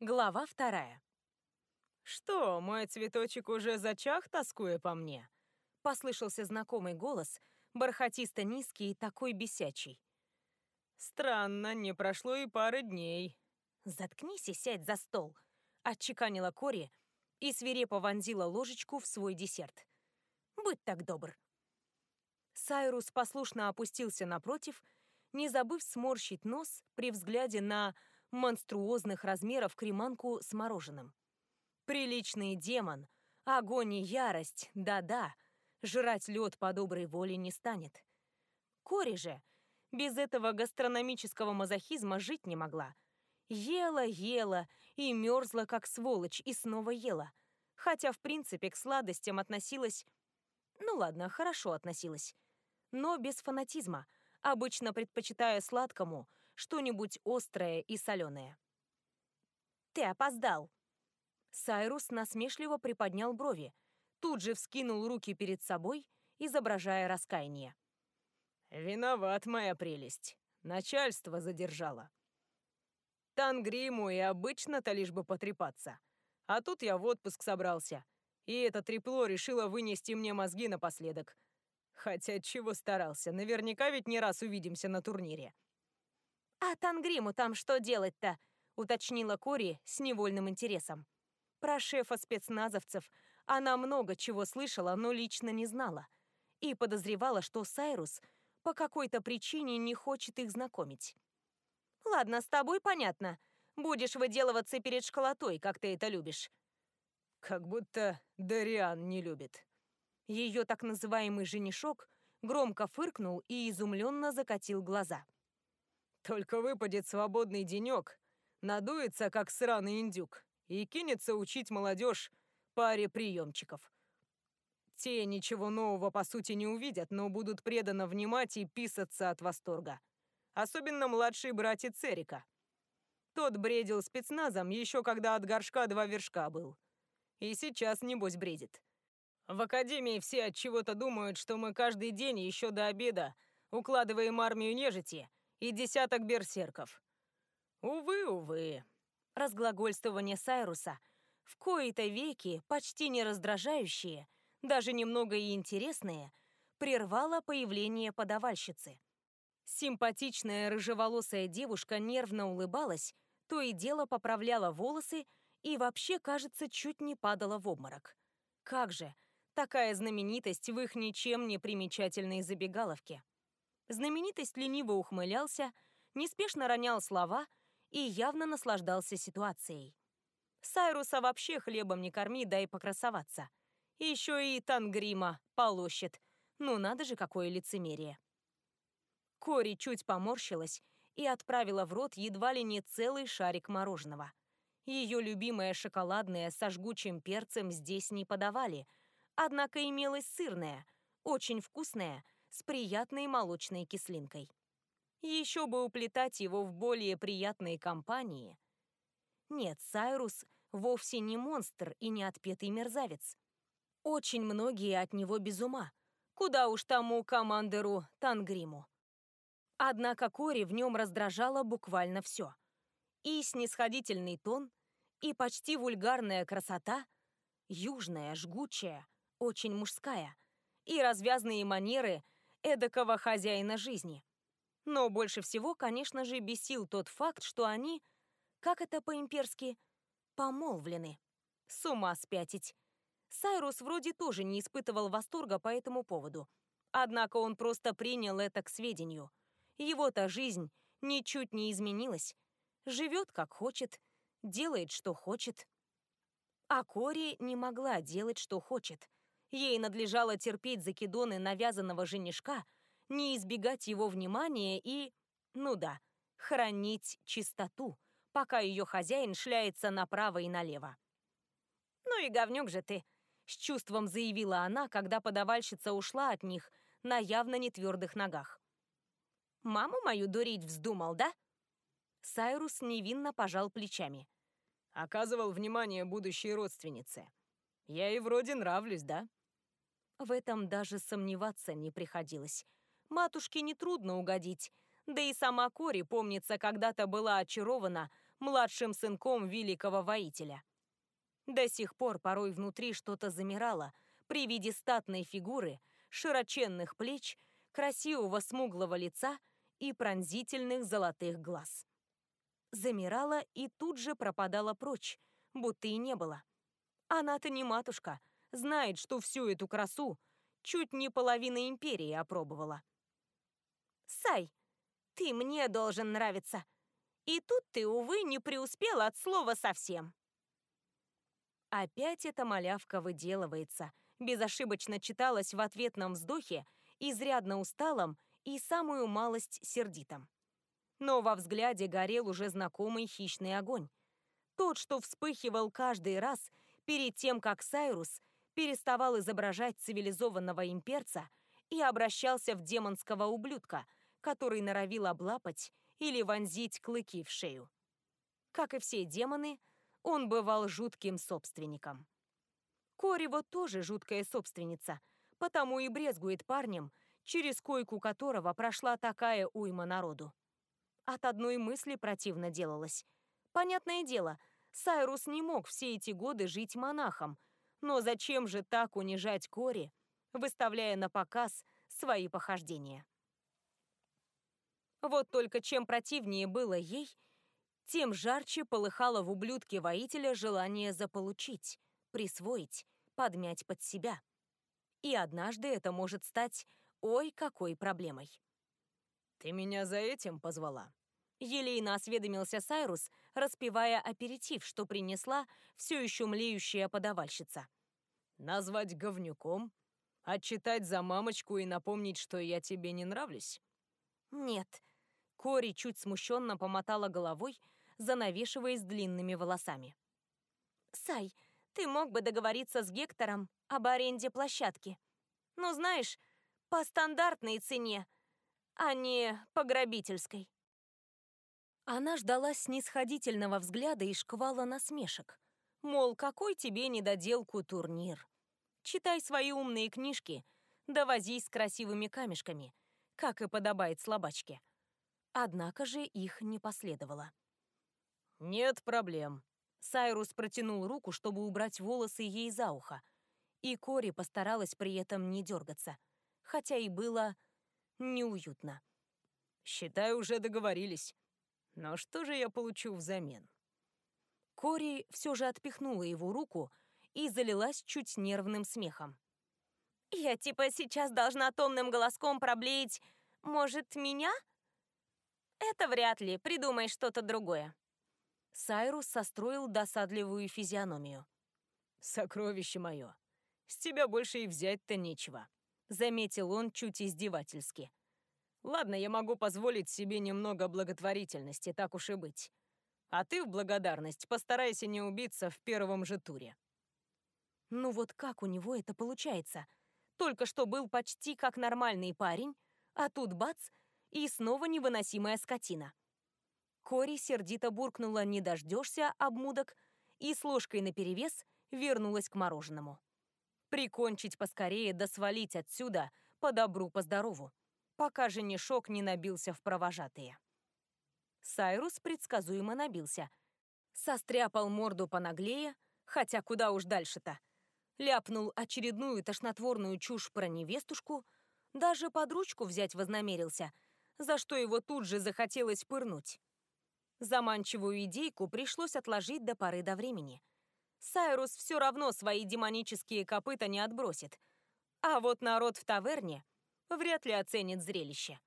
Глава вторая. «Что, мой цветочек уже зачах, тоскуя по мне?» Послышался знакомый голос, бархатисто низкий и такой бесячий. «Странно, не прошло и пары дней». «Заткнись и сядь за стол», — отчеканила Кори и свирепо вонзила ложечку в свой десерт. «Будь так добр». Сайрус послушно опустился напротив, не забыв сморщить нос при взгляде на монструозных размеров креманку с мороженым. Приличный демон, огонь и ярость, да-да, жрать лед по доброй воле не станет. Кори же без этого гастрономического мазохизма жить не могла. Ела, ела и мерзла, как сволочь, и снова ела. Хотя, в принципе, к сладостям относилась... Ну ладно, хорошо относилась. Но без фанатизма, обычно предпочитая сладкому что-нибудь острое и соленое. «Ты опоздал!» Сайрус насмешливо приподнял брови, тут же вскинул руки перед собой, изображая раскаяние. «Виноват, моя прелесть. Начальство задержало. Тангриму и обычно-то лишь бы потрепаться. А тут я в отпуск собрался, и это трепло решило вынести мне мозги напоследок. Хотя чего старался, наверняка ведь не раз увидимся на турнире». «А Тангриму там что делать-то?» — уточнила Кори с невольным интересом. Про шефа спецназовцев она много чего слышала, но лично не знала. И подозревала, что Сайрус по какой-то причине не хочет их знакомить. «Ладно, с тобой понятно. Будешь выделываться перед школотой, как ты это любишь». «Как будто Дариан не любит». Ее так называемый женишок громко фыркнул и изумленно закатил глаза. Только выпадет свободный денек, надуется, как сраный индюк, и кинется учить молодежь паре приемчиков. Те ничего нового по сути не увидят, но будут преданно внимать и писаться от восторга. Особенно младший братец Эрика. Тот бредил спецназом еще когда от горшка два вершка был. И сейчас, небось, бредит. В академии все от чего-то думают, что мы каждый день еще до обеда укладываем армию нежити и десяток берсерков. Увы, увы. Разглагольствование Сайруса, в кои-то веки почти не раздражающие, даже немного и интересные, прервало появление подавальщицы. Симпатичная рыжеволосая девушка нервно улыбалась, то и дело поправляла волосы и вообще, кажется, чуть не падала в обморок. Как же, такая знаменитость в их ничем не примечательной забегаловке. Знаменитость лениво ухмылялся, неспешно ронял слова и явно наслаждался ситуацией. Сайруса вообще хлебом не корми, дай покрасоваться. Еще и Тангрима полощет. Ну надо же, какое лицемерие. Кори чуть поморщилась и отправила в рот едва ли не целый шарик мороженого. Ее любимое шоколадное со жгучим перцем здесь не подавали, однако имелось сырное, очень вкусное – с приятной молочной кислинкой. Еще бы уплетать его в более приятной компании. Нет, Сайрус вовсе не монстр и не отпетый мерзавец. Очень многие от него без ума. Куда уж тому командеру Тангриму. Однако Кори в нем раздражало буквально все. И снисходительный тон, и почти вульгарная красота, южная, жгучая, очень мужская, и развязные манеры – эдакого хозяина жизни. Но больше всего, конечно же, бесил тот факт, что они, как это по-имперски, помолвлены. С ума спятить. Сайрус вроде тоже не испытывал восторга по этому поводу. Однако он просто принял это к сведению. Его-то жизнь ничуть не изменилась. Живет как хочет, делает, что хочет. А Кори не могла делать, что хочет. Ей надлежало терпеть закидоны навязанного женишка, не избегать его внимания и, ну да, хранить чистоту, пока ее хозяин шляется направо и налево. «Ну и говнюк же ты!» — с чувством заявила она, когда подавальщица ушла от них на явно нетвердых ногах. «Маму мою дурить вздумал, да?» Сайрус невинно пожал плечами. «Оказывал внимание будущей родственнице. Я и вроде нравлюсь, да?» В этом даже сомневаться не приходилось. Матушке нетрудно угодить. Да и сама Кори, помнится, когда-то была очарована младшим сынком великого воителя. До сих пор порой внутри что-то замирало при виде статной фигуры, широченных плеч, красивого смуглого лица и пронзительных золотых глаз. Замирала и тут же пропадала прочь, будто и не было. Она-то не матушка, знает, что всю эту красу чуть не половина империи опробовала. «Сай, ты мне должен нравиться. И тут ты, увы, не преуспел от слова совсем». Опять эта малявка выделывается, безошибочно читалась в ответном вздохе, изрядно усталом и самую малость сердитом. Но во взгляде горел уже знакомый хищный огонь. Тот, что вспыхивал каждый раз перед тем, как Сайрус переставал изображать цивилизованного имперца и обращался в демонского ублюдка, который норовил облапать или вонзить клыки в шею. Как и все демоны, он бывал жутким собственником. Кори вот тоже жуткая собственница, потому и брезгует парнем, через койку которого прошла такая уйма народу. От одной мысли противно делалось. Понятное дело, Сайрус не мог все эти годы жить монахом, но зачем же так унижать Кори, выставляя на показ свои похождения? Вот только чем противнее было ей, тем жарче полыхало в ублюдке воителя желание заполучить, присвоить, подмять под себя. И однажды это может стать ой какой проблемой. «Ты меня за этим позвала?» Елейно осведомился Сайрус, распевая аперитив, что принесла все еще млеющая подавальщица. «Назвать говнюком? Отчитать за мамочку и напомнить, что я тебе не нравлюсь?» «Нет». Кори чуть смущенно помотала головой, занавешиваясь длинными волосами. «Сай, ты мог бы договориться с Гектором об аренде площадки. Ну, знаешь, по стандартной цене, а не по грабительской». Она ждала снисходительного взгляда и шквала насмешек. Мол, какой тебе недоделку турнир? Читай свои умные книжки, да возись с красивыми камешками, как и подобает слабачке. Однако же их не последовало. «Нет проблем». Сайрус протянул руку, чтобы убрать волосы ей за ухо, и Кори постаралась при этом не дергаться, хотя и было неуютно. «Считай, уже договорились. Но что же я получу взамен? Кори все же отпихнула его руку и залилась чуть нервным смехом. «Я типа сейчас должна томным голоском проблеять «Может, меня?» «Это вряд ли, придумай что-то другое». Сайрус состроил досадливую физиономию. «Сокровище мое, с тебя больше и взять-то нечего», — заметил он чуть издевательски. Ладно, я могу позволить себе немного благотворительности, так уж и быть. А ты в благодарность постарайся не убиться в первом же туре. Ну вот как у него это получается? Только что был почти как нормальный парень, а тут бац, и снова невыносимая скотина. Кори сердито буркнула «не дождешься, обмудок» и с ложкой наперевес вернулась к мороженому. Прикончить поскорее да свалить отсюда по добру, по здорову пока женишок не набился в провожатые. Сайрус предсказуемо набился. Состряпал морду понаглее, хотя куда уж дальше-то. Ляпнул очередную тошнотворную чушь про невестушку, даже под ручку взять вознамерился, за что его тут же захотелось пырнуть. Заманчивую идейку пришлось отложить до поры до времени. Сайрус все равно свои демонические копыта не отбросит. А вот народ в таверне — вряд ли оценит зрелище.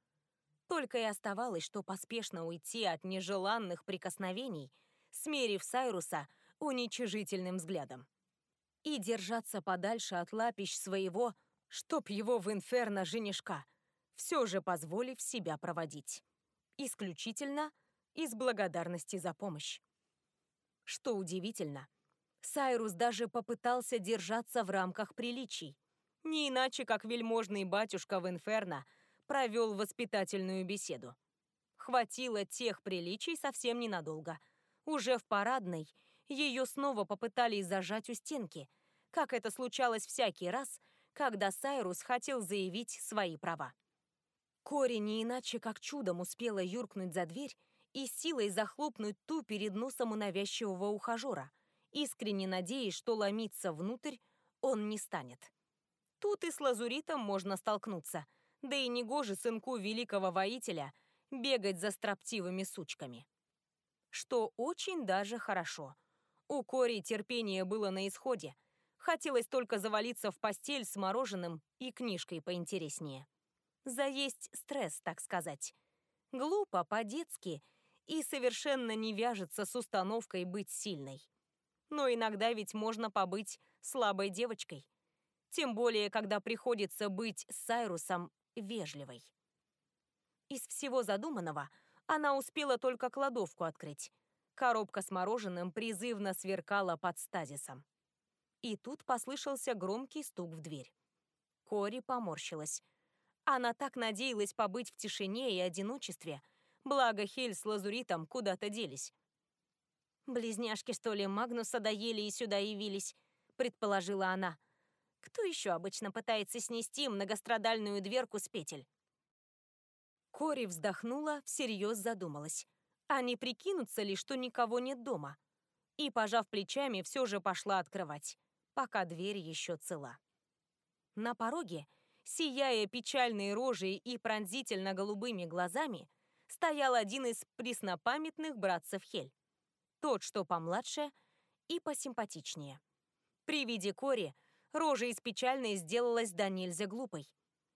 Только и оставалось, что поспешно уйти от нежеланных прикосновений, смерив Сайруса уничижительным взглядом. И держаться подальше от лапищ своего, чтоб его в инферно женишка, все же позволив себя проводить. Исключительно из благодарности за помощь. Что удивительно, Сайрус даже попытался держаться в рамках приличий, не иначе, как вельможный батюшка в Инферно провел воспитательную беседу. Хватило тех приличий совсем ненадолго. Уже в парадной ее снова попытались зажать у стенки, как это случалось всякий раз, когда Сайрус хотел заявить свои права. Кори не иначе как чудом успела юркнуть за дверь и силой захлопнуть ту перед носом у навязчивого ухажера, искренне надеясь, что ломиться внутрь он не станет. Тут и с лазуритом можно столкнуться, да и негоже сынку великого воителя бегать за строптивыми сучками. Что очень даже хорошо. У Кори терпение было на исходе. Хотелось только завалиться в постель с мороженым и книжкой поинтереснее. Заесть стресс, так сказать. Глупо, по-детски и совершенно не вяжется с установкой быть сильной. Но иногда ведь можно побыть слабой девочкой. Тем более, когда приходится быть с Сайрусом вежливой. Из всего задуманного она успела только кладовку открыть. Коробка с мороженым призывно сверкала под стазисом. И тут послышался громкий стук в дверь. Кори поморщилась. Она так надеялась побыть в тишине и одиночестве, благо Хель с Лазуритом куда-то делись. «Близняшки, что ли, Магнуса доели и сюда явились?» — предположила она. «Кто еще обычно пытается снести многострадальную дверку с петель?» Кори вздохнула, всерьез задумалась. А не прикинуться ли, что никого нет дома? И, пожав плечами, все же пошла открывать, пока дверь еще цела. На пороге сияя печальной рожей и пронзительно голубыми глазами, стоял один из преснопамятных братцев Хель. Тот, что помладше и посимпатичнее. При виде Кори рожа из печальной сделалась до нельзя глупой.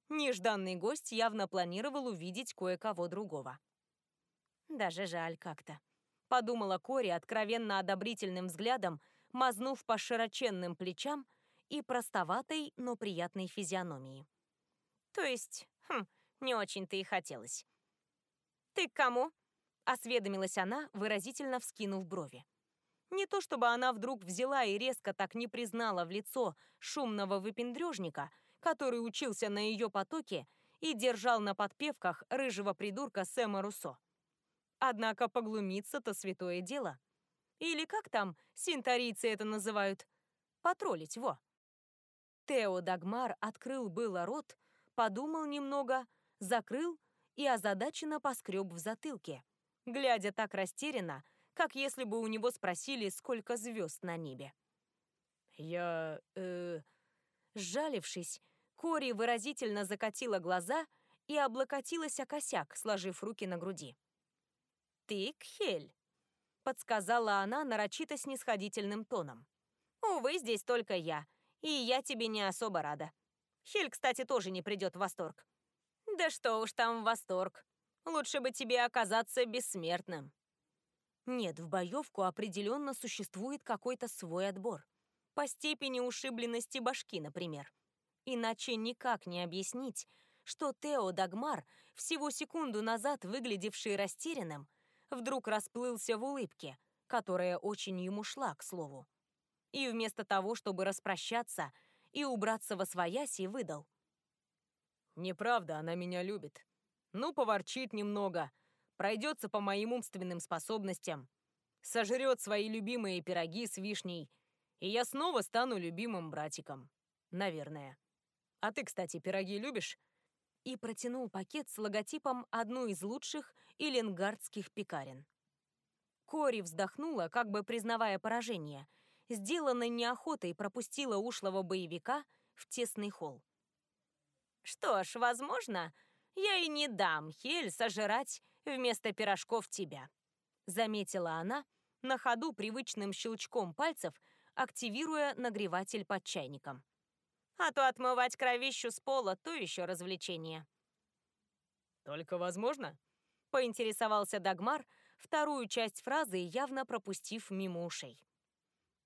Нежданный гость явно планировал увидеть кое-кого другого. Даже жаль как-то. Подумала Кори откровенно одобрительным взглядом, мазнув по широченным плечам и простоватой, но приятной физиономии. То есть, хм, не очень-то и хотелось. «Ты к кому?» — осведомилась она, выразительно вскинув брови. Не то чтобы она вдруг взяла и резко так не признала в лицо шумного выпендрежника, который учился на ее потоке и держал на подпевках рыжего придурка Сэма Руссо. Однако поглумиться-то святое дело. Или как там синтарийцы это называют? Потроллить, во. Тео Дагмар открыл было рот, подумал немного, закрыл и озадаченно поскреб в затылке, глядя так растерянно, как если бы у него спросили, сколько звезд на небе. «Я... э...» Сжалившись, Кори выразительно закатила глаза и облокотилась о косяк, сложив руки на груди. «Ты Кхель», — подсказала она нарочито снисходительным тоном. «Увы, здесь только я, и я тебе не особо рада. Хель, кстати, тоже не придет в восторг. Да что уж там в восторг. Лучше бы тебе оказаться бессмертным. Нет, в боевку определенно существует какой-то свой отбор. По степени ушибленности башки, например. Иначе никак не объяснить, что Тео Дагмар, всего секунду назад выглядевший растерянным, вдруг расплылся в улыбке, которая очень ему шла, к слову. И вместо того, чтобы распрощаться и убраться во свояси выдал. «Неправда, она меня любит. Ну, поворчит немного, пройдется по моим умственным способностям, сожрет свои любимые пироги с вишней, и я снова стану любимым братиком. Наверное. А ты, кстати, пироги любишь?» И протянул пакет с логотипом одной из лучших иллингардских пекарен. Кори вздохнула, как бы признавая поражение – сделанной неохотой пропустила ушлого боевика в тесный холл. «Что ж, возможно, я и не дам Хель сожрать вместо пирожков тебя», заметила она, на ходу привычным щелчком пальцев, активируя нагреватель под чайником. «А то отмывать кровищу с пола — то еще развлечение». «Только возможно?» — поинтересовался Дагмар, вторую часть фразы явно пропустив мимо ушей.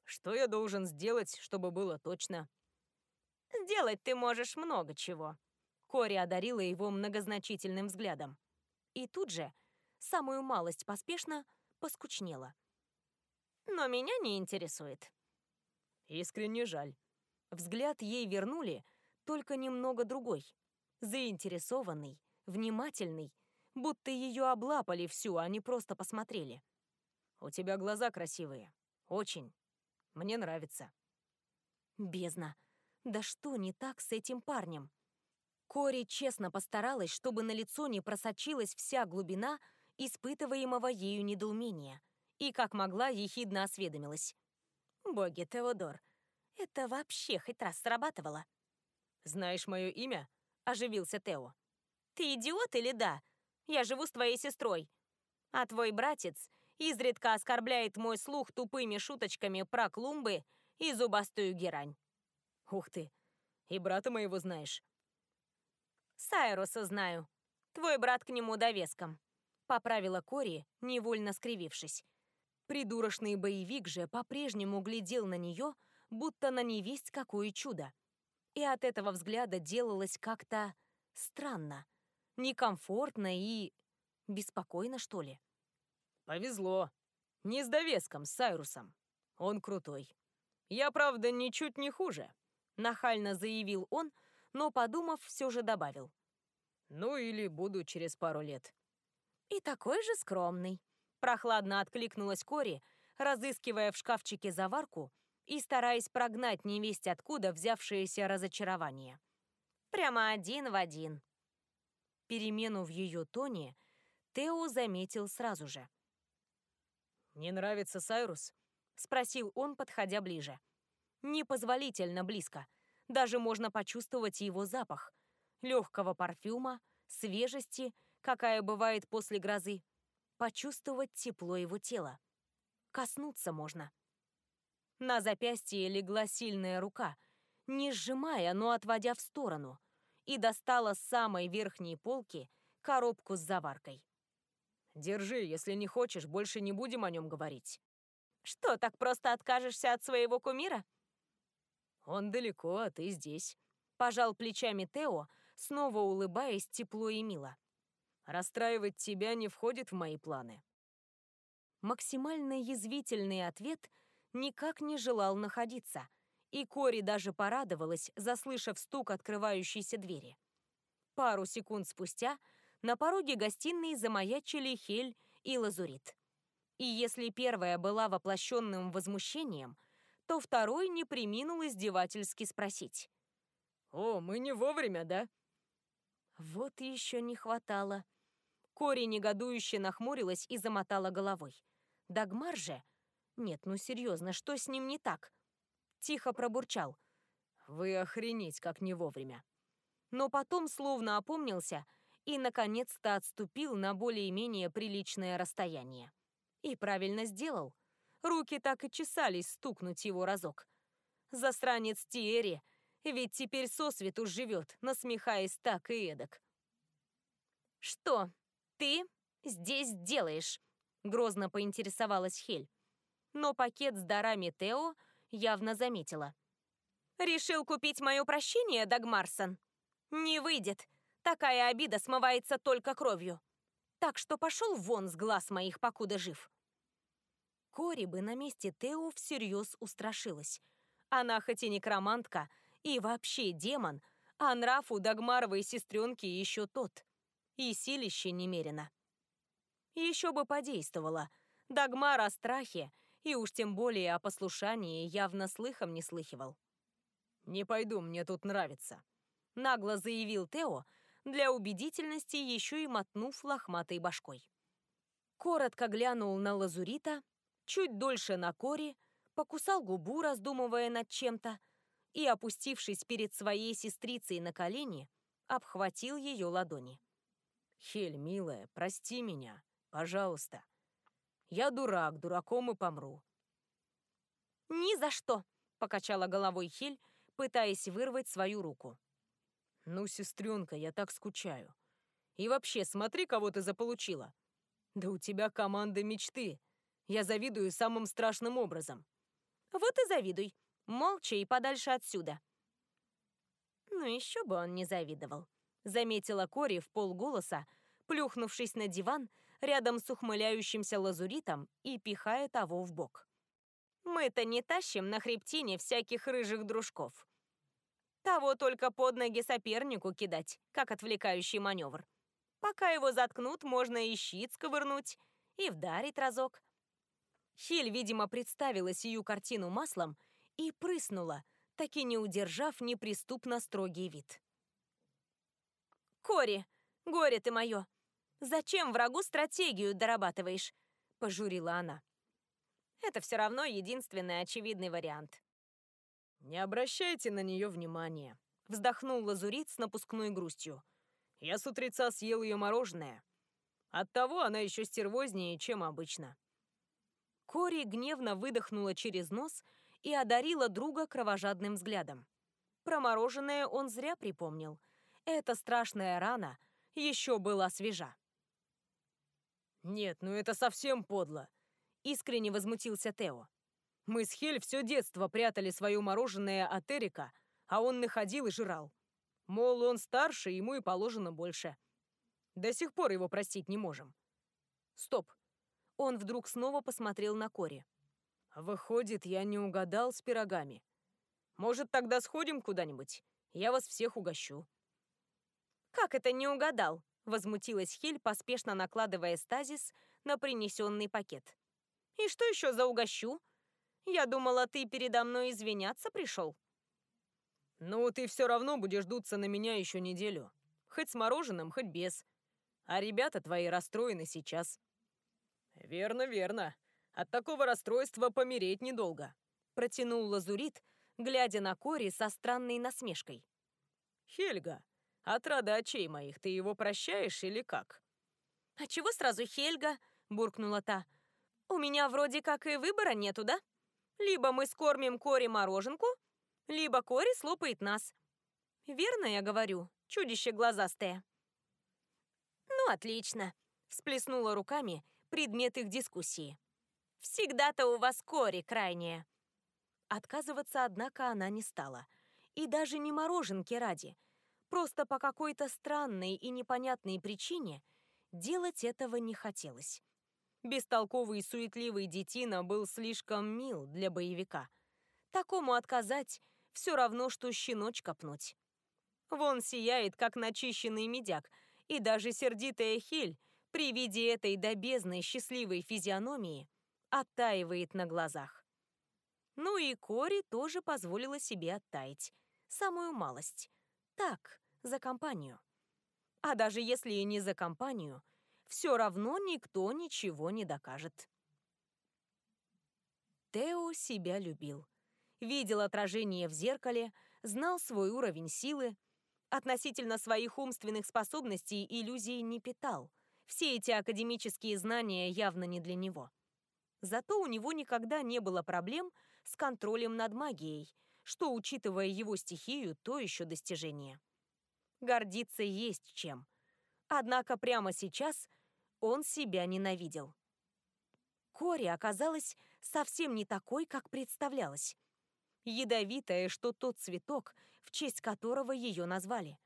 Что я должен сделать, чтобы было точно? Сделать ты можешь много чего. Кори одарила его многозначительным взглядом. И тут же, самую малость поспешно, поскучнела. Но меня не интересует. Искренне жаль. Взгляд ей вернули, только немного другой. Заинтересованный, внимательный, будто ее облапали всю, а не просто посмотрели. У тебя глаза красивые. Очень. Мне нравится». Бездна. Да что не так с этим парнем? Кори честно постаралась, чтобы на лицо не просочилась вся глубина испытываемого ею недоумения, и как могла ехидно осведомилась. «Боги, Теодор, это вообще хоть раз срабатывало?» «Знаешь мое имя?» – оживился Тео. «Ты идиот или да? Я живу с твоей сестрой. А твой братец изредка оскорбляет мой слух тупыми шуточками про клумбы и зубастую герань». «Ух ты! И брата моего знаешь?» «Сайруса знаю. Твой брат к нему довеском», — поправила Кори, невольно скривившись. Придурочный боевик же по-прежнему глядел на нее, будто на невесть какое чудо. И от этого взгляда делалось как-то странно, некомфортно и беспокойно, что ли. «Повезло. Не с довеском, с Сайрусом. Он крутой. Я, правда, ничуть не хуже», — нахально заявил он, но, подумав, все же добавил. «Ну или буду через пару лет». «И такой же скромный», Прохладно откликнулась Кори, разыскивая в шкафчике заварку и стараясь прогнать невесть откуда взявшееся разочарование. Прямо один в один. Перемену в ее тоне Тео заметил сразу же. «Не нравится Сайрус?» — спросил он, подходя ближе. Непозволительно близко. Даже можно почувствовать его запах. Легкого парфюма, свежести, какая бывает после грозы почувствовать тепло его тела. Коснуться можно. На запястье легла сильная рука, не сжимая, но отводя в сторону, и достала с самой верхней полки коробку с заваркой. «Держи, если не хочешь, больше не будем о нем говорить». «Что, так просто откажешься от своего кумира?» «Он далеко, а ты здесь», — пожал плечами Тео, снова улыбаясь тепло и мило. Расстраивать тебя не входит в мои планы. Максимально язвительный ответ никак не желал находиться, и Кори даже порадовалась, заслышав стук открывающейся двери. Пару секунд спустя на пороге гостиной замаячили Хель и Лазурит. И если первая была воплощенным возмущением, то второй не приминул издевательски спросить. «О, мы не вовремя, да?» Вот еще не хватало. Кори негодующе нахмурилась и замотала головой. Дагмар же... Нет, ну серьезно, что с ним не так? Тихо пробурчал. Вы охренеть, как не вовремя. Но потом словно опомнился и, наконец-то, отступил на более-менее приличное расстояние. И правильно сделал. Руки так и чесались стукнуть его разок. Засранец Тиэри, ведь теперь сосвету живет, насмехаясь так и эдак. «Что, ты здесь делаешь?» — грозно поинтересовалась Хель. Но пакет с дарами Тео явно заметила. «Решил купить мое прощение, Дагмарсон? Не выйдет. Такая обида смывается только кровью. Так что пошел вон с глаз моих, покуда жив». Кори бы на месте Тео всерьез устрашилась. Она хоть и некромантка, и вообще демон, а нрав у Дагмаровой сестренки еще тот и силище немерено. Еще бы подействовало. Дагмар о страхе, и уж тем более о послушании, явно слыхом не слыхивал. «Не пойду, мне тут нравится», — нагло заявил Тео, для убедительности еще и мотнув лохматой башкой. Коротко глянул на Лазурита, чуть дольше на Кори, покусал губу, раздумывая над чем-то, и, опустившись перед своей сестрицей на колени, обхватил ее ладони. Хель, милая, прости меня, пожалуйста. Я дурак, дураком и помру. Ни за что, покачала головой Хель, пытаясь вырвать свою руку. Ну, сестренка, я так скучаю. И вообще, смотри, кого ты заполучила. Да у тебя команда мечты. Я завидую самым страшным образом. Вот и завидуй. Молча и подальше отсюда. Ну, еще бы он не завидовал заметила Кори в полголоса, плюхнувшись на диван рядом с ухмыляющимся лазуритом и пихая того в бок. Мы-то не тащим на хребтине всяких рыжих дружков. Того только под ноги сопернику кидать, как отвлекающий маневр. Пока его заткнут, можно и щит сковырнуть, и вдарить разок. Хиль, видимо, представила сию картину маслом и прыснула, таки не удержав неприступно строгий вид. Кори, горе ты мое! «Зачем врагу стратегию дорабатываешь?» — пожурила она. «Это все равно единственный очевидный вариант». «Не обращайте на нее внимания», — вздохнул Лазурит с напускной грустью. «Я с утреца съел ее мороженое. Оттого она еще стервознее, чем обычно». Кори гневно выдохнула через нос и одарила друга кровожадным взглядом. Про мороженое он зря припомнил. Эта страшная рана еще была свежа. «Нет, ну это совсем подло!» — искренне возмутился Тео. «Мы с Хель все детство прятали свое мороженое от Эрика, а он находил и жрал. Мол, он старше, ему и положено больше. До сих пор его простить не можем». «Стоп!» Он вдруг снова посмотрел на Кори. «Выходит, я не угадал с пирогами. Может, тогда сходим куда-нибудь? Я вас всех угощу». «Как это не угадал?» Возмутилась Хель, поспешно накладывая стазис на принесенный пакет. «И что еще за угощу? Я думала, ты передо мной извиняться пришел». «Ну, ты все равно будешь дуться на меня еще неделю. Хоть с мороженым, хоть без. А ребята твои расстроены сейчас». «Верно, верно. От такого расстройства помереть недолго», — протянул Лазурит, глядя на Кори со странной насмешкой. «Хельга, от родачей моих ты его прощаешь или как?» «А чего сразу Хельга?» – буркнула та. «У меня вроде как и выбора нету, да? Либо мы скормим Кори мороженку, либо Кори слопает нас. Верно я говорю, чудище глазастое?» «Ну, отлично», – всплеснула руками предмет их дискуссии. «Всегда-то у вас Кори крайняя». Отказываться, однако, она не стала. И даже не мороженки ради – Просто по какой-то странной и непонятной причине делать этого не хотелось. Бестолковый и суетливый детина был слишком мил для боевика. Такому отказать все равно, что щеночка пнуть. Вон сияет, как начищенный медяк, и даже сердитая Хель при виде этой добезной счастливой физиономии оттаивает на глазах. Ну и Кори тоже позволила себе оттаять. Самую малость. Так, за компанию. А даже если и не за компанию, все равно никто ничего не докажет. Тео себя любил. Видел отражение в зеркале, знал свой уровень силы, относительно своих умственных способностей иллюзий не питал. Все эти академические знания явно не для него. Зато у него никогда не было проблем с контролем над магией, что, учитывая его стихию, то еще достижение. Гордиться есть чем. Однако прямо сейчас он себя ненавидел. Кори оказалась совсем не такой, как представлялась. Ядовитая, что тот цветок, в честь которого ее назвали.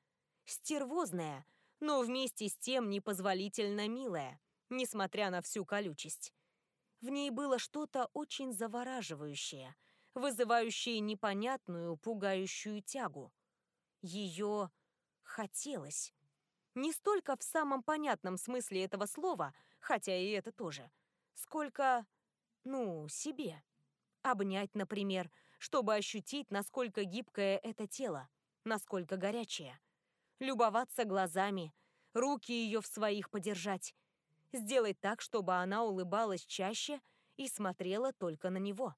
Стервозная, но вместе с тем непозволительно милая, несмотря на всю колючесть. В ней было что-то очень завораживающее — вызывающие непонятную, пугающую тягу. Ее хотелось. Не столько в самом понятном смысле этого слова, хотя и это тоже, сколько, ну, себе. Обнять, например, чтобы ощутить, насколько гибкое это тело, насколько горячее. Любоваться глазами, руки ее в своих подержать. Сделать так, чтобы она улыбалась чаще и смотрела только на него.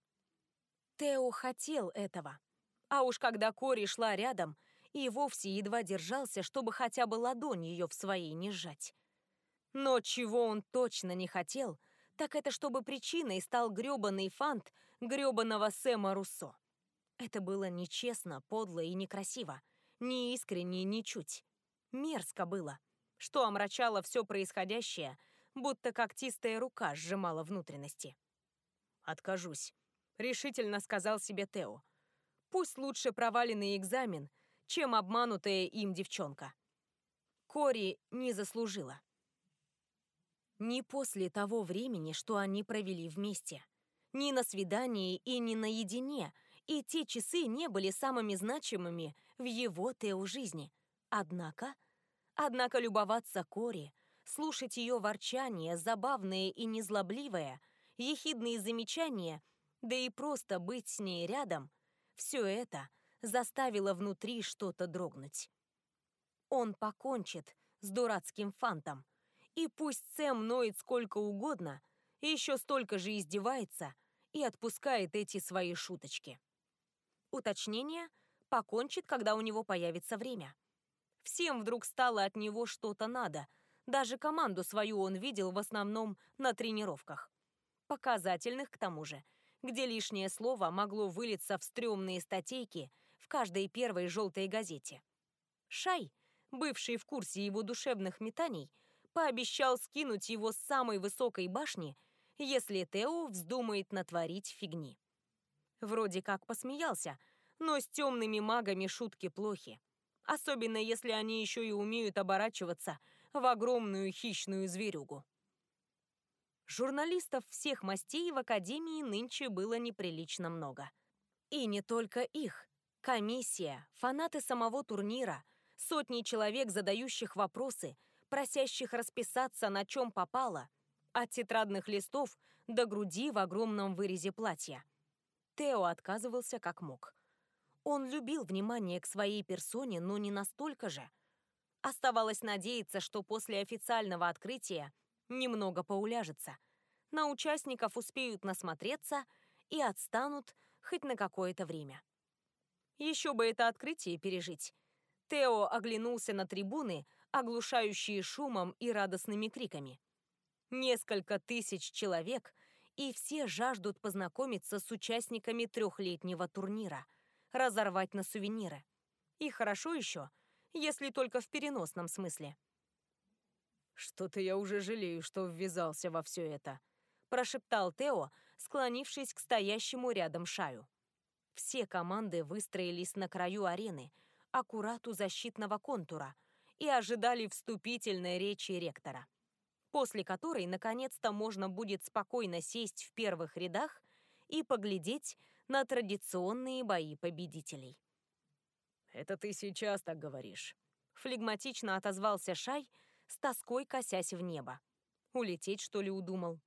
Тео хотел этого. А уж когда Кори шла рядом, и вовсе едва держался, чтобы хотя бы ладонь ее в своей не сжать. Но чего он точно не хотел, так это чтобы причиной стал грёбаный фант грёбаного Сэма Руссо. Это было нечестно, подло и некрасиво, не искренне ничуть. Мерзко было, что омрачало все происходящее, будто когтистая рука сжимала внутренности. «Откажусь», — решительно сказал себе Тео. «Пусть лучше проваленный экзамен, чем обманутая им девчонка». Кори не заслужила. Не после того времени, что они провели вместе. Ни на свидании и ни наедине, и те часы не были самыми значимыми в его Тео жизни. Однако, однако любоваться Кори, слушать ее ворчание, забавное и незлобливое, ехидные замечания — да и просто быть с ней рядом, все это заставило внутри что-то дрогнуть. Он покончит с дурацким фантом, И пусть Сэм ноет сколько угодно, еще столько же издевается и отпускает эти свои шуточки. Уточнение – покончит, когда у него появится время. Всем вдруг стало от него что-то надо. Даже команду свою он видел в основном на тренировках. Показательных, к тому же, где лишнее слово могло вылиться в стрёмные статейки в каждой первой желтой газете. Шай, бывший в курсе его душевных метаний, пообещал скинуть его с самой высокой башни, если Тео вздумает натворить фигни. Вроде как посмеялся, но с темными магами шутки плохи. Особенно если они еще и умеют оборачиваться в огромную хищную зверюгу. Журналистов всех мастей в Академии нынче было неприлично много. И не только их. Комиссия, фанаты самого турнира, сотни человек, задающих вопросы, просящих расписаться на чем попало, от тетрадных листов до груди в огромном вырезе платья. Тео отказывался как мог. Он любил внимание к своей персоне, но не настолько же. Оставалось надеяться, что после официального открытия немного поуляжется. На участников успеют насмотреться и отстанут хоть на какое-то время. Еще бы это открытие пережить. Тео оглянулся на трибуны, оглушающие шумом и радостными криками. Несколько тысяч человек, и все жаждут познакомиться с участниками трехлетнего турнира, разорвать на сувениры. И хорошо еще, если только в переносном смысле. «Что-то я уже жалею, что ввязался во все это», – прошептал Тео, склонившись к стоящему рядом Шаю. Все команды выстроились на краю арены, аккурат у защитного контура, и ожидали вступительной речи ректора, после которой наконец-то можно будет спокойно сесть в первых рядах и поглядеть на традиционные бои победителей. «Это ты сейчас так говоришь», — флегматично отозвался Шай, с тоской косясь в небо. Улететь, что ли, удумал?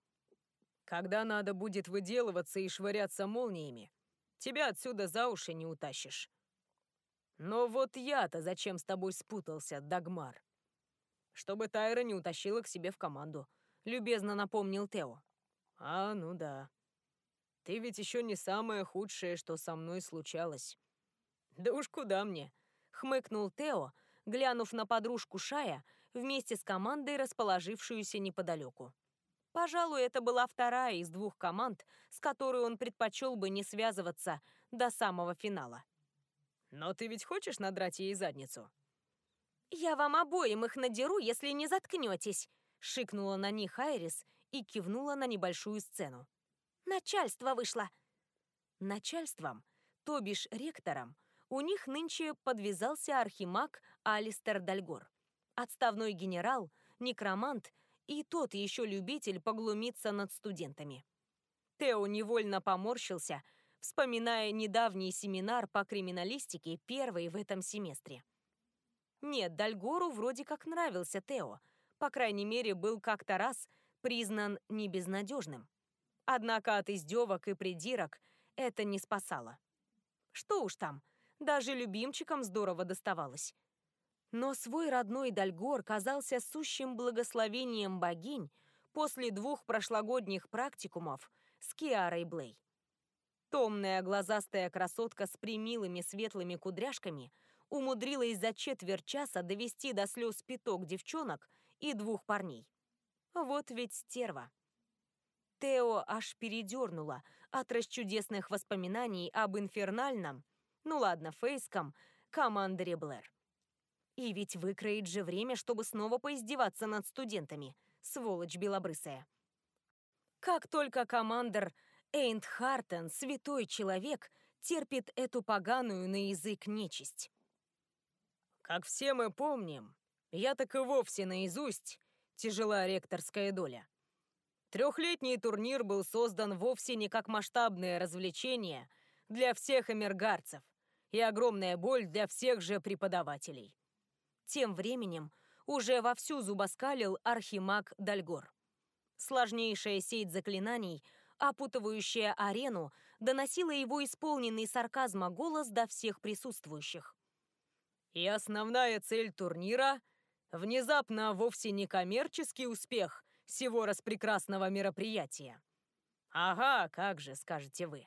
Когда надо будет выделываться и швыряться молниями, тебя отсюда за уши не утащишь. Но вот я-то зачем с тобой спутался, Дагмар? Чтобы Тайра не утащила к себе в команду, любезно напомнил Тео. А, ну да. Ты ведь еще не самое худшее, что со мной случалось. Да уж куда мне, хмыкнул Тео, глянув на подружку Шая, вместе с командой, расположившуюся неподалеку. Пожалуй, это была вторая из двух команд, с которой он предпочел бы не связываться до самого финала. «Но ты ведь хочешь надрать ей задницу?» «Я вам обоим их надеру, если не заткнетесь», — шикнула на них Айрис и кивнула на небольшую сцену. «Начальство вышло». Начальством, то бишь ректором, у них нынче подвязался архимаг Алистер Дальгор отставной генерал, некромант и тот еще любитель поглумиться над студентами. Тео невольно поморщился, вспоминая недавний семинар по криминалистике, первый в этом семестре. Нет, Дальгору вроде как нравился Тео, по крайней мере, был как-то раз признан небезнадежным. Однако от издевок и придирок это не спасало. Что уж там, даже любимчикам здорово доставалось. Но свой родной Дальгор казался сущим благословением богинь после двух прошлогодних практикумов с Киарой Блей. Томная глазастая красотка с примилыми светлыми кудряшками умудрилась за четверть часа довести до слез пяток девчонок и двух парней. Вот ведь стерва. Тео аж передернула от расчудесных воспоминаний об инфернальном, ну ладно, фейском, командоре Блэр. И ведь выкроит же время, чтобы снова поиздеваться над студентами. Сволочь белобрысая. Как только командир Эйнт Хартен, святой человек, терпит эту поганую на язык нечисть. Как все мы помним, я так и вовсе наизусть тяжела ректорская доля. Трехлетний турнир был создан вовсе не как масштабное развлечение для всех эмергарцев и огромная боль для всех же преподавателей. Тем временем уже вовсю зубоскалил архимаг Дальгор. Сложнейшая сеть заклинаний, опутывающая арену, доносила его исполненный сарказма голос до всех присутствующих. И основная цель турнира — внезапно вовсе не коммерческий успех всего распрекрасного мероприятия. Ага, как же, скажете вы.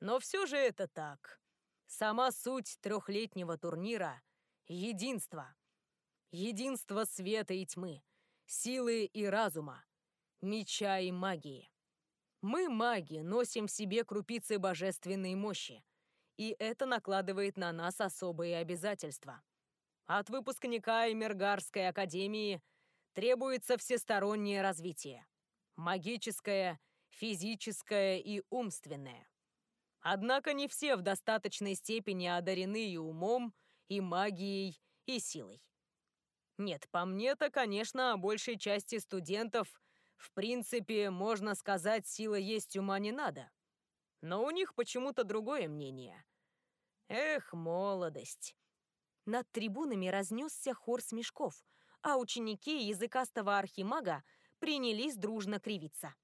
Но все же это так. Сама суть трехлетнего турнира — единство. Единство света и тьмы, силы и разума, меча и магии. Мы, маги, носим в себе крупицы божественной мощи, и это накладывает на нас особые обязательства. От выпускника Эмергарской академии требуется всестороннее развитие. Магическое, физическое и умственное. Однако не все в достаточной степени одарены и умом, и магией, и силой. Нет, по мне-то, конечно, большей части студентов, в принципе, можно сказать, сила есть ума не надо. Но у них почему-то другое мнение. Эх, молодость. Над трибунами разнесся хор смешков, а ученики языкастого архимага принялись дружно кривиться.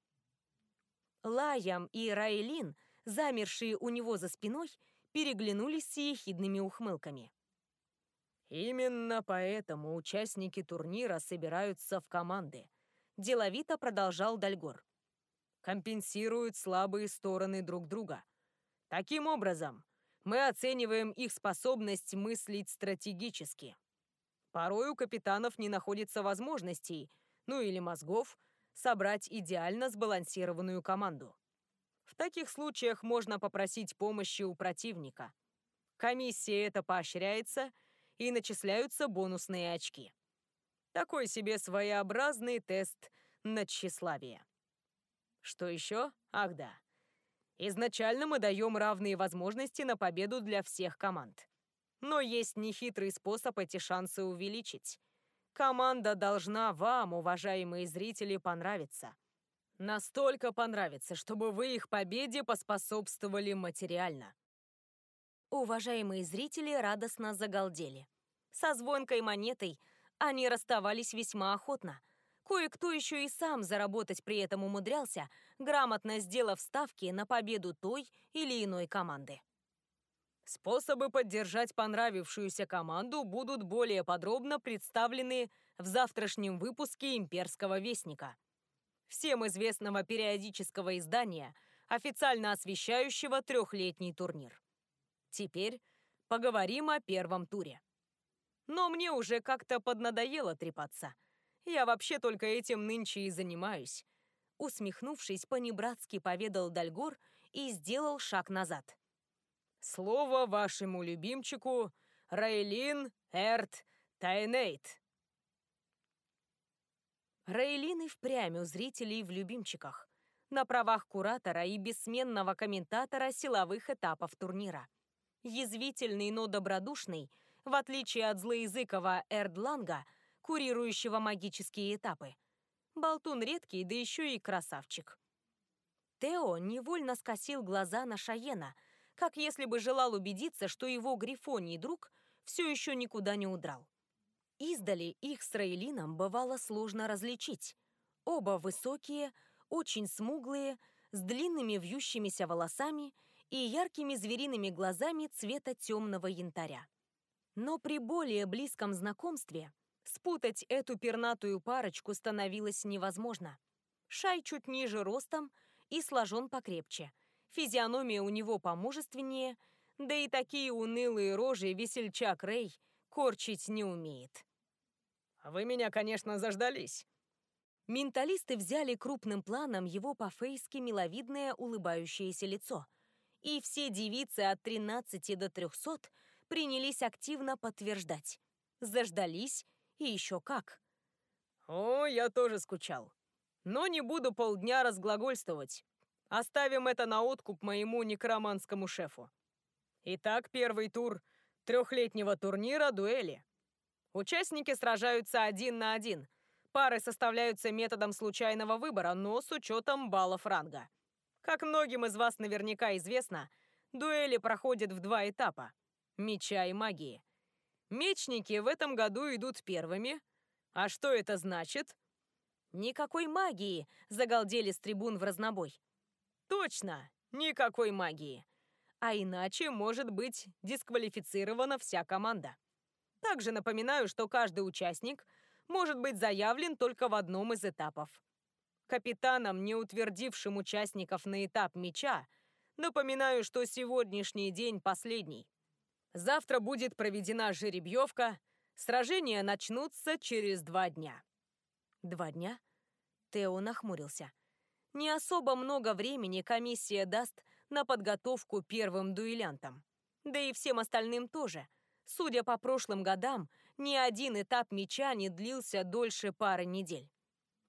Лаям и Райлин — замершие у него за спиной, переглянулись с ехидными ухмылками. «Именно поэтому участники турнира собираются в команды», – деловито продолжал Дальгор. «Компенсируют слабые стороны друг друга. Таким образом, мы оцениваем их способность мыслить стратегически. Порой у капитанов не находится возможностей, ну или мозгов, собрать идеально сбалансированную команду. В таких случаях можно попросить помощи у противника. Комиссия это поощряется, и начисляются бонусные очки. Такой себе своеобразный тест на тщеславие. Что еще? Ах да. Изначально мы даем равные возможности на победу для всех команд. Но есть нехитрый способ эти шансы увеличить. Команда должна вам, уважаемые зрители, понравиться. Настолько понравится, чтобы вы их победе поспособствовали материально. Уважаемые зрители радостно загалдели. Со звонкой монетой они расставались весьма охотно. Кое-кто еще и сам заработать при этом умудрялся, грамотно сделав ставки на победу той или иной команды. Способы поддержать понравившуюся команду будут более подробно представлены в завтрашнем выпуске «Имперского вестника» всем известного периодического издания, официально освещающего трехлетний турнир. Теперь поговорим о первом туре. Но мне уже как-то поднадоело трепаться. Я вообще только этим нынче и занимаюсь. Усмехнувшись, понебратски поведал Дальгор и сделал шаг назад. Слово вашему любимчику Рейлин Эрт Тайнейт. Рейлин и впрямь у зрителей в любимчиках. На правах куратора и бессменного комментатора силовых этапов турнира. Язвительный, но добродушный, в отличие от злоязыкого Эрдланга, курирующего магические этапы. Болтун редкий, да еще и красавчик. Тео невольно скосил глаза на Шаена, как если бы желал убедиться, что его грифоний друг все еще никуда не удрал. Издали их с Рейлином бывало сложно различить. Оба высокие, очень смуглые, с длинными вьющимися волосами и яркими звериными глазами цвета темного янтаря. Но при более близком знакомстве спутать эту пернатую парочку становилось невозможно. Шай чуть ниже ростом и сложен покрепче. Физиономия у него помужественнее, да и такие унылые рожи весельчак Рэй корчить не умеет. Вы меня, конечно, заждались. Менталисты взяли крупным планом его по-фейски миловидное улыбающееся лицо. И все девицы от 13 до 300 принялись активно подтверждать. Заждались и еще как. О, я тоже скучал. Но не буду полдня разглагольствовать. Оставим это на откуп моему некроманскому шефу. Итак, первый тур трехлетнего турнира дуэли. Участники сражаются один на один. Пары составляются методом случайного выбора, но с учетом баллов ранга. Как многим из вас наверняка известно, дуэли проходят в два этапа – меча и магии. Мечники в этом году идут первыми. А что это значит? Никакой магии, загалдели с трибун в разнобой. Точно, никакой магии. А иначе может быть дисквалифицирована вся команда. Также напоминаю, что каждый участник может быть заявлен только в одном из этапов. Капитаном, не утвердившим участников на этап меча, напоминаю, что сегодняшний день последний. Завтра будет проведена жеребьевка, сражения начнутся через два дня. Два дня? Тео нахмурился. Не особо много времени комиссия даст на подготовку первым дуэлянтам. Да и всем остальным тоже. Судя по прошлым годам, ни один этап меча не длился дольше пары недель.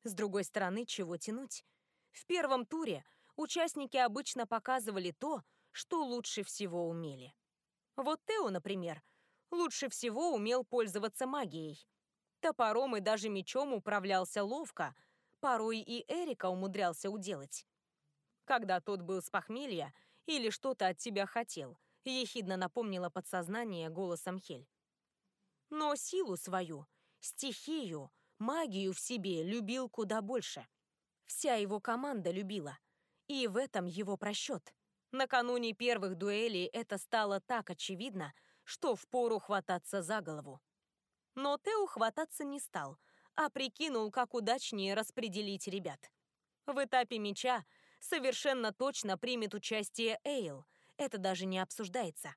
С другой стороны, чего тянуть? В первом туре участники обычно показывали то, что лучше всего умели. Вот Тео, например, лучше всего умел пользоваться магией. Топором и даже мечом управлялся ловко, порой и Эрика умудрялся уделать. Когда тот был с похмелья или что-то от тебя хотел, ехидно напомнило подсознание голосом Хель. Но силу свою, стихию, магию в себе любил куда больше. Вся его команда любила. И в этом его просчет. Накануне первых дуэлей это стало так очевидно, что впору хвататься за голову. Но Тео хвататься не стал, а прикинул, как удачнее распределить ребят. В этапе меча совершенно точно примет участие Эйл, это даже не обсуждается.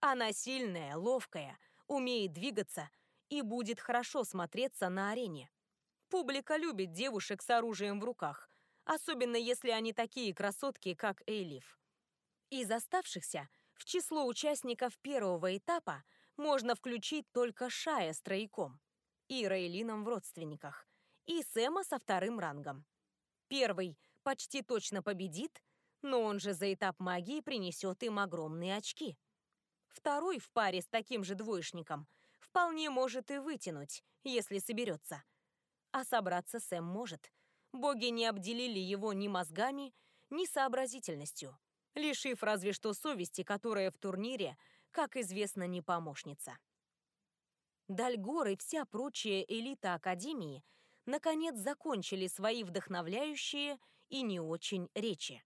Она сильная, ловкая, умеет двигаться и будет хорошо смотреться на арене. Публика любит девушек с оружием в руках, особенно если они такие красотки, как Эйлиф. Из оставшихся в число участников первого этапа можно включить только Шая с трояком и Рейлином в родственниках, и Сэма со вторым рангом. Первый почти точно победит, но он же за этап магии принесет им огромные очки. Второй в паре с таким же двоечником вполне может и вытянуть, если соберется. А собраться Сэм может. Боги не обделили его ни мозгами, ни сообразительностью лишив разве что совести, которая в турнире, как известно, не помощница. Дальгор и вся прочая элита Академии наконец закончили свои вдохновляющие и не очень речи.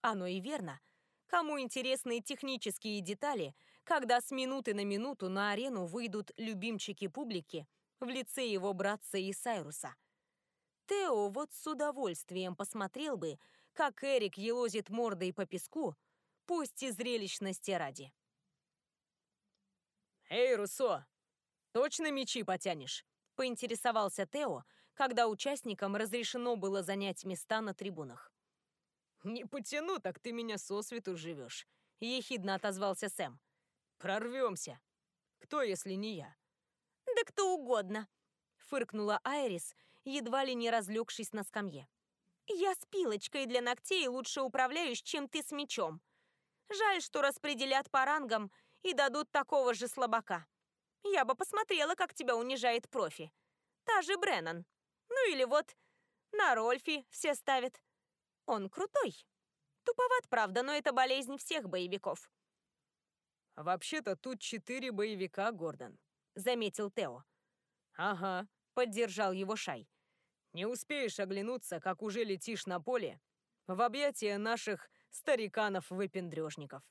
Оно и верно. Кому интересны технические детали, когда с минуты на минуту на арену выйдут любимчики публики в лице его братца Исайруса? Тео вот с удовольствием посмотрел бы, как Эрик елозит мордой по песку, пусть и зрелищности ради. «Эй, Руссо, точно мечи потянешь?» — поинтересовался Тео, когда участникам разрешено было занять места на трибунах. «Не потяну, так ты меня сосвету живешь», — ехидно отозвался Сэм. «Прорвемся. Кто, если не я?» «Да кто угодно», — фыркнула Айрис, едва ли не разлегшись на скамье. Я с пилочкой для ногтей лучше управляюсь, чем ты с мечом. Жаль, что распределят по рангам и дадут такого же слабака. Я бы посмотрела, как тебя унижает профи. Та же Бреннан. Ну или вот на Рольфи все ставят. Он крутой. Туповат, правда, но это болезнь всех боевиков. «Вообще-то тут четыре боевика, Гордон», — заметил Тео. «Ага», — поддержал его Шай. Не успеешь оглянуться, как уже летишь на поле в объятия наших стариканов-выпендрежников.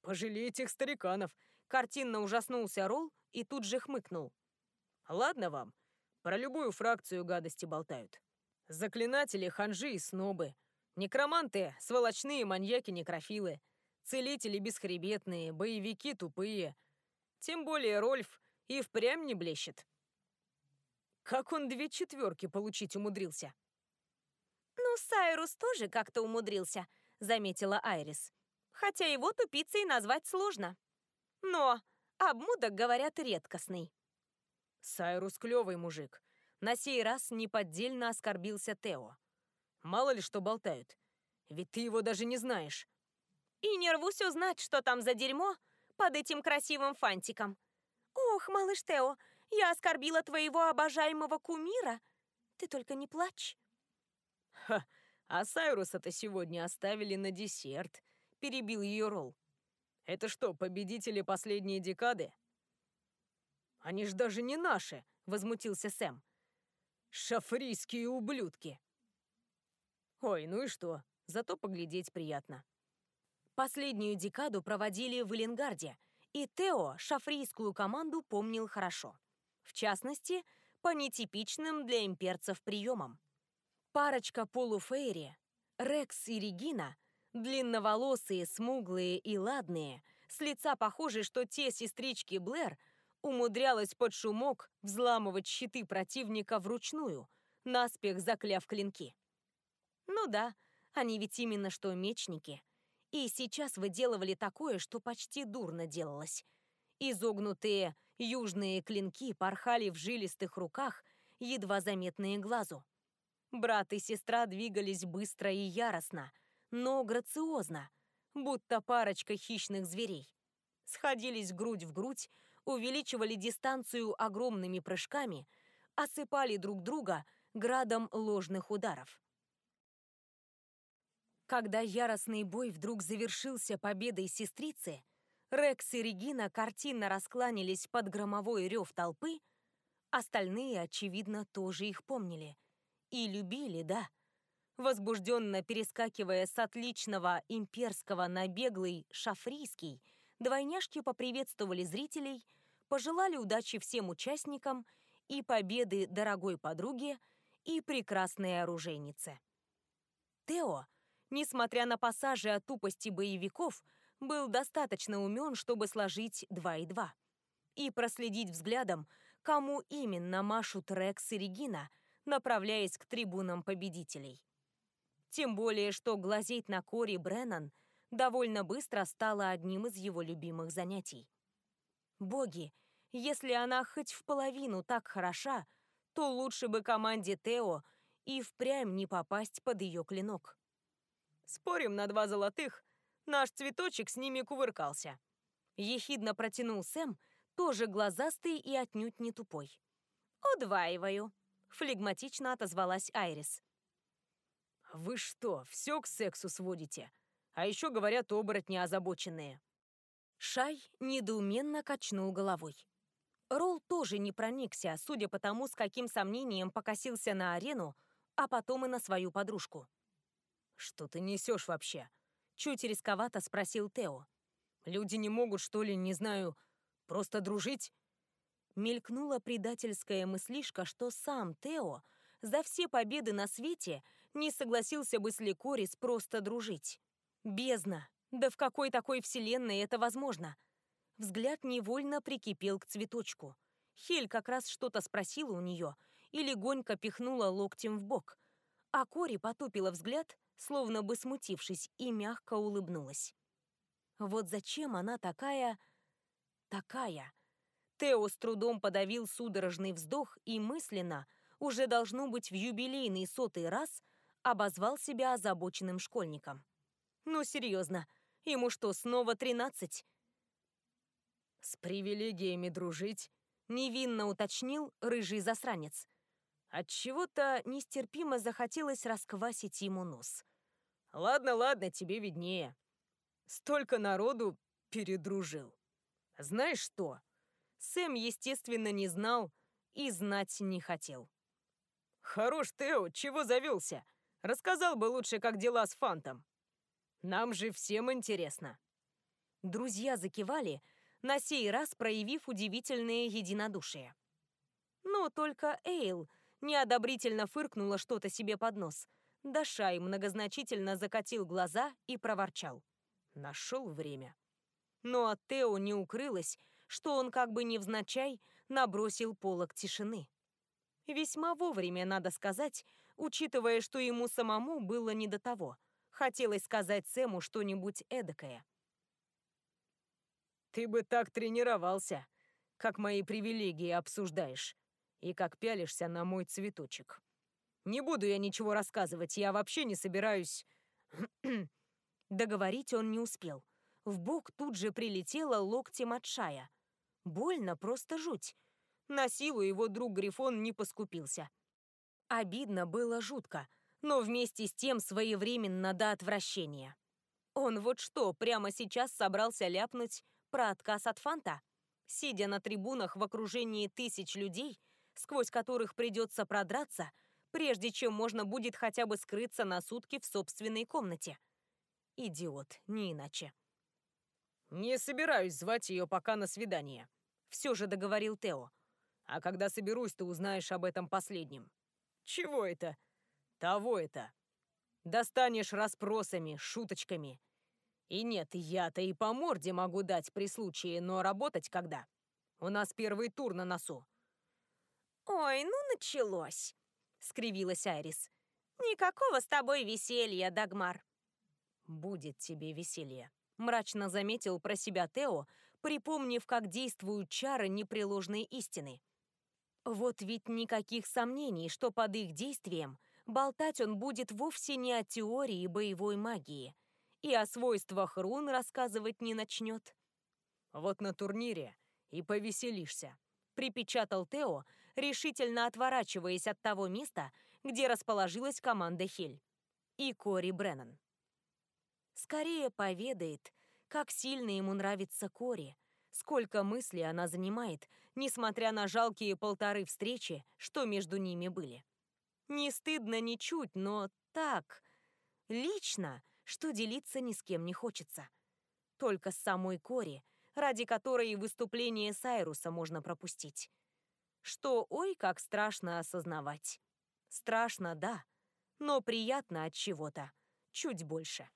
«Пожалей этих стариканов!» Картинно ужаснулся Ролл и тут же хмыкнул. «Ладно вам, про любую фракцию гадости болтают. Заклинатели, ханжи и снобы, некроманты, сволочные маньяки-некрофилы, целители бесхребетные, боевики тупые. Тем более Рольф и впрямь не блещет. Как он две четверки получить умудрился? «Ну, Сайрус тоже как-то умудрился», — заметила Айрис. «Хотя его тупицей назвать сложно. Но обмудок, говорят, редкостный». Сайрус клевый мужик. На сей раз неподдельно оскорбился Тео. Мало ли что болтают. Ведь ты его даже не знаешь. И не рвусь узнать, что там за дерьмо под этим красивым фантиком. Ох, малыш Тео, я оскорбила твоего обожаемого кумира. Ты только не плачь. Ха, а Сайруса-то сегодня оставили на десерт, перебил ее Ролл. Это что, победители последней декады? Они ж даже не наши, возмутился Сэм. Шафрийские ублюдки. Ой, ну и что? Зато поглядеть приятно. Последнюю декаду проводили в Эленгарде, и Тео шафрийскую команду помнил хорошо. В частности, по нетипичным для имперцев приемам. Парочка полуфейри, Рекс и Регина, длинноволосые, смуглые и ладные, с лица похожи, что те сестрички Блэр умудрялась под шумок взламывать щиты противника вручную, наспех закляв клинки. Ну да, они ведь именно что мечники. И сейчас выделывали такое, что почти дурно делалось. Изогнутые южные клинки порхали в жилистых руках, едва заметные глазу. Брат и сестра двигались быстро и яростно, но грациозно, будто парочка хищных зверей. Сходились грудь в грудь, увеличивали дистанцию огромными прыжками, осыпали друг друга градом ложных ударов. Когда яростный бой вдруг завершился победой сестрицы, Рекс и Регина картинно раскланялись под громовой рев толпы, остальные, очевидно, тоже их помнили. И любили, да. Возбужденно перескакивая с отличного имперского на беглый шафрийский, двойняшки поприветствовали зрителей, пожелали удачи всем участникам и победы дорогой подруге и прекрасной оружейнице. Тео, несмотря на пассажи о тупости боевиков, был достаточно умен, чтобы сложить два и два. И проследить взглядом, кому именно машут Рекс и Регина – направляясь к трибунам победителей. Тем более, что глазеть на Кори Бреннан довольно быстро стало одним из его любимых занятий. Боги, если она хоть в половину так хороша, то лучше бы команде Тео и впрямь не попасть под ее клинок. «Спорим на два золотых, наш цветочек с ними кувыркался». Ехидно протянул Сэм, тоже глазастый и отнюдь не тупой. «Удваиваю», флегматично отозвалась Айрис. «Вы что, все к сексу сводите? А еще говорят оборотни озабоченные». Шай недоуменно качнул головой. Ролл тоже не проникся, судя по тому, с каким сомнением покосился на арену, а потом и на свою подружку. «Что ты несешь вообще?» Чуть рисковато спросил Тео. «Люди не могут, что ли, не знаю, просто дружить?» Мелькнула предательская мыслишка, что сам Тео за все победы на свете не согласился бы с Ликорис просто дружить. Бездна! Да в какой такой вселенной это возможно? Взгляд невольно прикипел к цветочку. Хель как раз что-то спросила у нее и легонько пихнула локтем в бок. А Кори потупила взгляд, словно бы смутившись, и мягко улыбнулась. Вот зачем она такая... такая... Тео с трудом подавил судорожный вздох и мысленно, уже должно быть в юбилейный сотый раз, обозвал себя озабоченным школьником. Ну, серьезно, ему что, снова тринадцать? «С привилегиями дружить», — невинно уточнил рыжий засранец. Отчего-то нестерпимо захотелось расквасить ему нос. «Ладно, ладно, тебе виднее. Столько народу передружил. Знаешь что?» Сэм, естественно, не знал и знать не хотел. «Хорош, Тео, чего завелся? Рассказал бы лучше, как дела с Фантом. Нам же всем интересно». Друзья закивали, на сей раз проявив удивительное единодушие. Но только Эйл неодобрительно фыркнула что-то себе под нос. Да Шай многозначительно закатил глаза и проворчал. Нашел время. Но от Тео не укрылось, что он как бы невзначай набросил полог тишины. Весьма вовремя, надо сказать, учитывая, что ему самому было не до того. Хотелось сказать Сэму что-нибудь эдакое. «Ты бы так тренировался, как мои привилегии обсуждаешь, и как пялишься на мой цветочек. Не буду я ничего рассказывать, я вообще не собираюсь...» Договорить он не успел. В бок тут же прилетела локтем от шая — Больно, просто жуть. На силу его друг Грифон не поскупился. Обидно было жутко, но вместе с тем своевременно до отвращения. Он вот что, прямо сейчас собрался ляпнуть про отказ от фанта? Сидя на трибунах в окружении тысяч людей, сквозь которых придется продраться, прежде чем можно будет хотя бы скрыться на сутки в собственной комнате. Идиот, не иначе. «Не собираюсь звать ее пока на свидание», — все же договорил Тео. А когда соберусь, ты узнаешь об этом последнем. Чего это? Того это. Достанешь расспросами, шуточками. И нет, я-то и по морде могу дать при случае, но работать когда? У нас первый тур на носу. «Ой, ну началось!» — скривилась Айрис. «Никакого с тобой веселья, Дагмар!» «Будет тебе веселье», — мрачно заметил про себя Тео, припомнив, как действуют чары непреложной истины. Вот ведь никаких сомнений, что под их действием болтать он будет вовсе не о теории боевой магии, и о свойствах рун рассказывать не начнет. «Вот на турнире и повеселишься», — припечатал Тео, решительно отворачиваясь от того места, где расположилась команда Хель и Кори Бреннан. Скорее поведает, как сильно ему нравится Кори, сколько мыслей она занимает, несмотря на жалкие полторы встречи, что между ними были. Не стыдно ничуть, но так, лично, что делиться ни с кем не хочется. Только с самой Кори, ради которой выступление Сайруса можно пропустить. Что, ой, как страшно осознавать. Страшно, да, но приятно от чего-то, чуть больше.